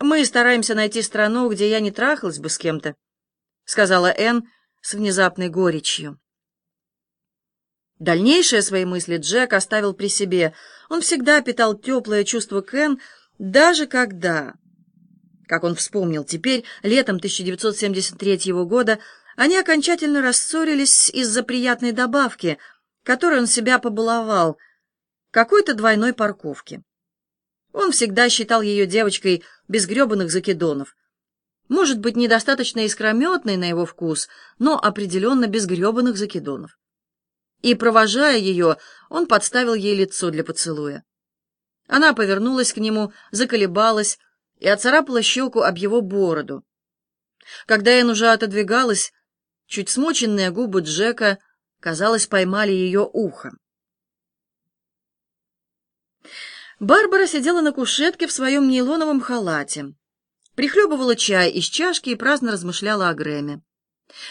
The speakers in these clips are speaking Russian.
Мы стараемся найти страну, где я не трахалась бы с кем-то, — сказала Энн с внезапной горечью. Дальнейшие свои мысли Джек оставил при себе. Он всегда питал теплое чувство к Энн, даже когда, как он вспомнил теперь, летом 1973 года они окончательно рассорились из-за приятной добавки, которой он себя побаловал, какой-то двойной парковки. Он всегда считал ее девочкой без гребаных закидонов. Может быть, недостаточно искрометной на его вкус, но определенно без гребаных закидонов. И, провожая ее, он подставил ей лицо для поцелуя. Она повернулась к нему, заколебалась и оцарапала щеку об его бороду. Когда Энн уже отодвигалась, чуть смоченные губы Джека, казалось, поймали ее ухо. Барбара сидела на кушетке в своем нейлоновом халате, прихлебывала чай из чашки и праздно размышляла о Грэме.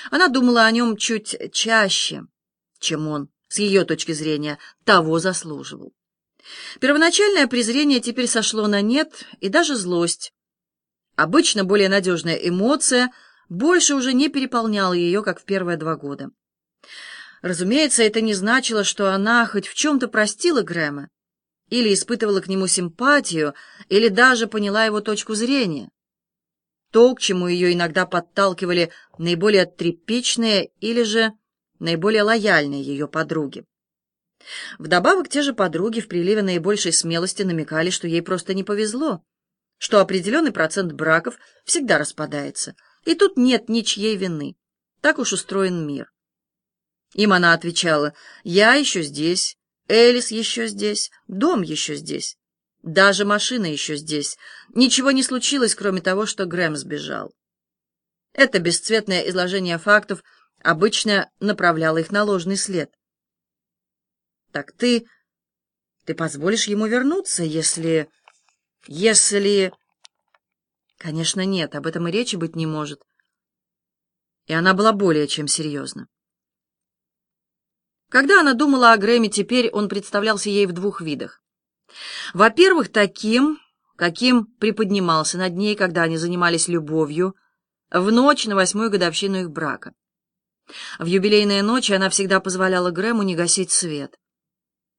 Она думала о нем чуть чаще, чем он, с ее точки зрения, того заслуживал. Первоначальное презрение теперь сошло на нет, и даже злость. Обычно более надежная эмоция больше уже не переполняла ее, как в первые два года. Разумеется, это не значило, что она хоть в чем-то простила Грэма или испытывала к нему симпатию, или даже поняла его точку зрения. То, к чему ее иногда подталкивали наиболее тряпичные или же наиболее лояльные ее подруги. Вдобавок, те же подруги в приливе наибольшей смелости намекали, что ей просто не повезло, что определенный процент браков всегда распадается, и тут нет ничьей вины. Так уж устроен мир. Им она отвечала, «Я еще здесь, Элис еще здесь, дом еще здесь, даже машина еще здесь. Ничего не случилось, кроме того, что Грэм сбежал». Это бесцветное изложение фактов обычно направляло их на ложный след. «Так ты... ты позволишь ему вернуться, если... если...» «Конечно, нет, об этом и речи быть не может». И она была более чем серьезна. Когда она думала о Грэме теперь, он представлялся ей в двух видах. Во-первых, таким, каким приподнимался над ней, когда они занимались любовью, в ночь на восьмую годовщину их брака. В юбилейные ночи она всегда позволяла Грэму не гасить свет.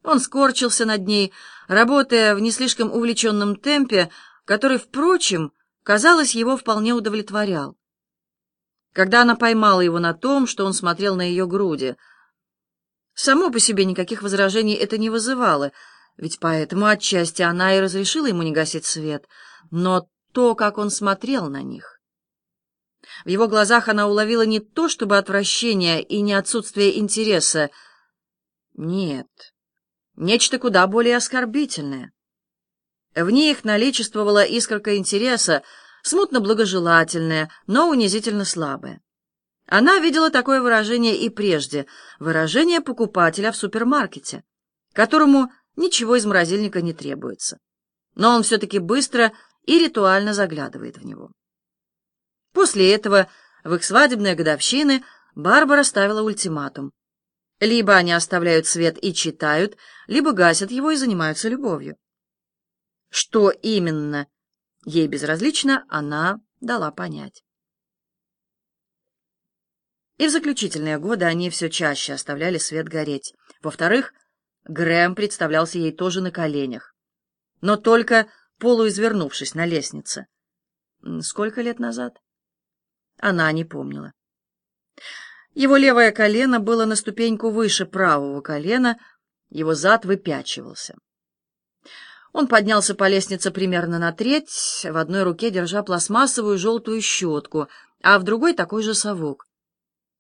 Он скорчился над ней, работая в не слишком увлеченном темпе, который, впрочем, казалось, его вполне удовлетворял. Когда она поймала его на том, что он смотрел на ее груди — Само по себе никаких возражений это не вызывало, ведь поэтому отчасти она и разрешила ему не гасить свет, но то, как он смотрел на них. В его глазах она уловила не то чтобы отвращение и не отсутствие интереса. Нет, нечто куда более оскорбительное. В них наличествовала искорка интереса, смутно благожелательная, но унизительно слабая. Она видела такое выражение и прежде, выражение покупателя в супермаркете, которому ничего из морозильника не требуется. Но он все-таки быстро и ритуально заглядывает в него. После этого в их свадебные годовщины Барбара ставила ультиматум. Либо они оставляют свет и читают, либо гасят его и занимаются любовью. Что именно ей безразлично, она дала понять. И в заключительные годы они все чаще оставляли свет гореть. Во-вторых, Грэм представлялся ей тоже на коленях, но только полуизвернувшись на лестнице. Сколько лет назад? Она не помнила. Его левое колено было на ступеньку выше правого колена, его зад выпячивался. Он поднялся по лестнице примерно на треть, в одной руке держа пластмассовую желтую щетку, а в другой такой же совок.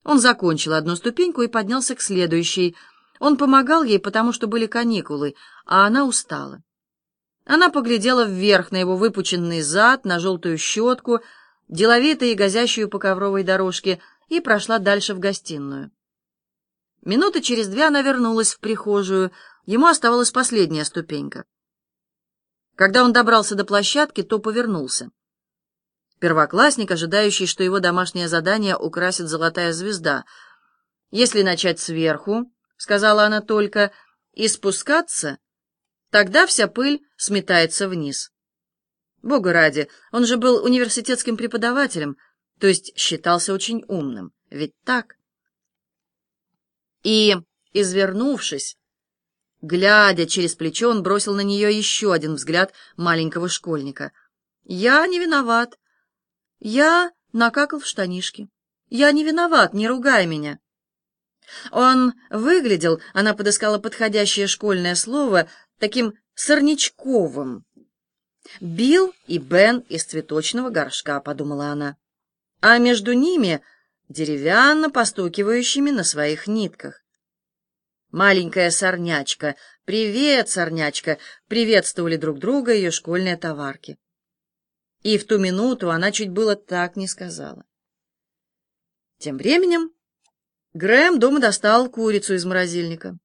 Он закончил одну ступеньку и поднялся к следующей. Он помогал ей, потому что были каникулы, а она устала. Она поглядела вверх на его выпученный зад, на желтую щетку, деловито и гозящую по ковровой дорожке, и прошла дальше в гостиную. Минуты через две она вернулась в прихожую, ему оставалась последняя ступенька. Когда он добрался до площадки, то повернулся. Первоклассник, ожидающий, что его домашнее задание украсит золотая звезда. «Если начать сверху, — сказала она только, — и спускаться, тогда вся пыль сметается вниз». Бога ради, он же был университетским преподавателем, то есть считался очень умным. Ведь так? И, извернувшись, глядя через плечо, он бросил на нее еще один взгляд маленького школьника. «Я не виноват. Я накакал в штанишки. Я не виноват, не ругай меня». Он выглядел, она подыскала подходящее школьное слово, таким сорнячковым. «Билл и Бен из цветочного горшка», — подумала она. А между ними деревянно постукивающими на своих нитках. Маленькая сорнячка, привет, сорнячка, приветствовали друг друга ее школьные товарки. И в ту минуту она чуть было так не сказала. Тем временем Грэм дома достал курицу из морозильника.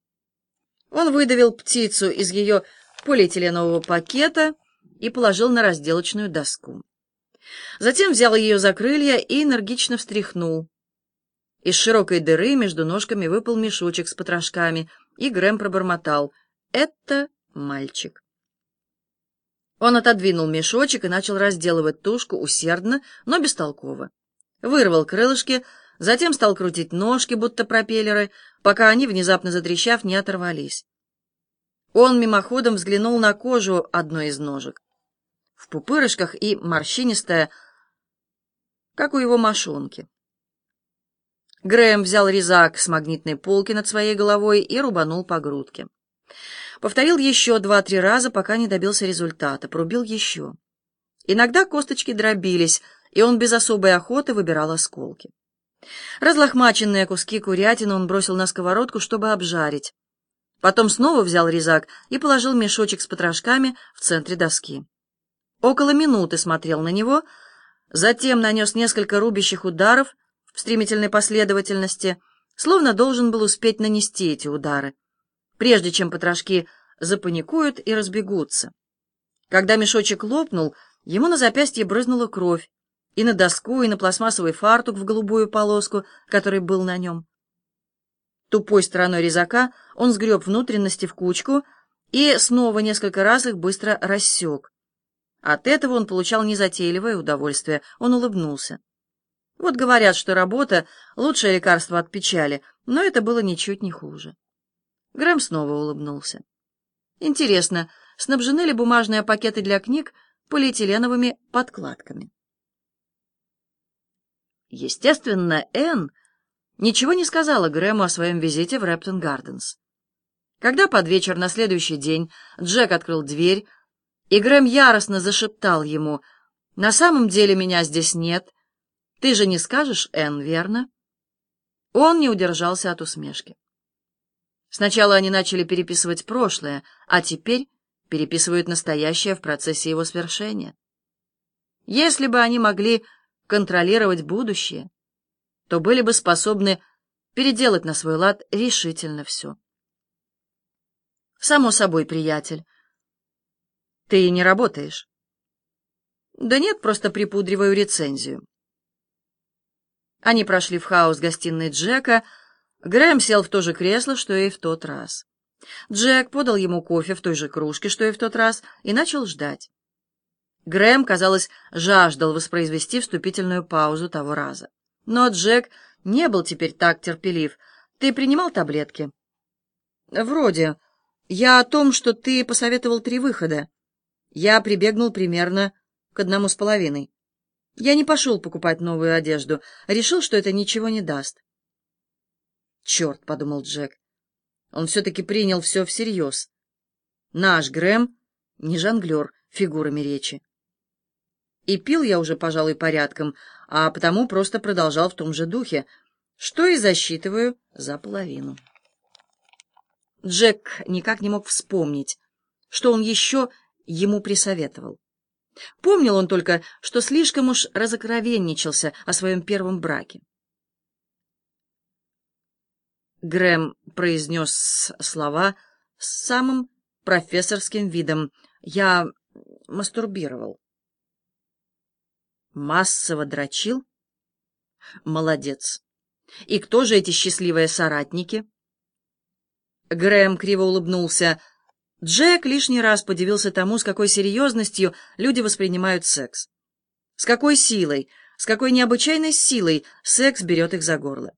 Он выдавил птицу из ее полиэтиленового пакета и положил на разделочную доску. Затем взял ее за крылья и энергично встряхнул. Из широкой дыры между ножками выпал мешочек с потрошками, и Грэм пробормотал «Это мальчик». Он отодвинул мешочек и начал разделывать тушку усердно, но бестолково. Вырвал крылышки, затем стал крутить ножки, будто пропеллеры, пока они, внезапно затрещав, не оторвались. Он мимоходом взглянул на кожу одной из ножек. В пупырышках и морщинистая, как у его мошонки. Грэм взял резак с магнитной полки над своей головой и рубанул по грудке. Повторил еще два-три раза, пока не добился результата. Порубил еще. Иногда косточки дробились, и он без особой охоты выбирал осколки. Разлохмаченные куски курятины он бросил на сковородку, чтобы обжарить. Потом снова взял резак и положил мешочек с потрошками в центре доски. Около минуты смотрел на него, затем нанес несколько рубящих ударов, в стремительной последовательности, словно должен был успеть нанести эти удары, прежде чем потрошки запаникуют и разбегутся. Когда мешочек лопнул, ему на запястье брызнула кровь, и на доску, и на пластмассовый фартук в голубую полоску, который был на нем. Тупой стороной резака он сгреб внутренности в кучку и снова несколько раз их быстро рассек. От этого он получал незатейливое удовольствие, он улыбнулся. Вот говорят, что работа — лучшее лекарство от печали, но это было ничуть не хуже. Грэм снова улыбнулся. Интересно, снабжены ли бумажные пакеты для книг полиэтиленовыми подкладками? Естественно, Энн ничего не сказала Грэму о своем визите в Рэптон Гарденс. Когда под вечер на следующий день Джек открыл дверь, и Грэм яростно зашептал ему, «На самом деле меня здесь нет, ты же не скажешь, Энн, верно? Он не удержался от усмешки. Сначала они начали переписывать прошлое, а теперь переписывают настоящее в процессе его свершения. Если бы они могли контролировать будущее, то были бы способны переделать на свой лад решительно все. Само собой, приятель. Ты не работаешь? Да нет, просто припудриваю рецензию. Они прошли в хаос гостиной Джека. Грэм сел в то же кресло, что и в тот раз. Джек подал ему кофе в той же кружке, что и в тот раз, и начал ждать. Грэм, казалось, жаждал воспроизвести вступительную паузу того раза. Но Джек не был теперь так терпелив. «Ты принимал таблетки?» «Вроде. Я о том, что ты посоветовал три выхода. Я прибегнул примерно к одному с половиной. Я не пошел покупать новую одежду, решил, что это ничего не даст. «Черт», — подумал Джек, — он все-таки принял все всерьез. Наш Грэм не жонглер фигурами речи. И пил я уже, пожалуй, порядком, а потому просто продолжал в том же духе, что и засчитываю за половину. Джек никак не мог вспомнить, что он еще ему присоветовал. Помнил он только, что слишком уж разокровенничался о своем первом браке. Грэм произнес слова с самым профессорским видом. «Я мастурбировал». «Массово дрочил?» «Молодец. И кто же эти счастливые соратники?» Грэм криво улыбнулся. Джек лишний раз подивился тому, с какой серьезностью люди воспринимают секс. С какой силой, с какой необычайной силой секс берет их за горло.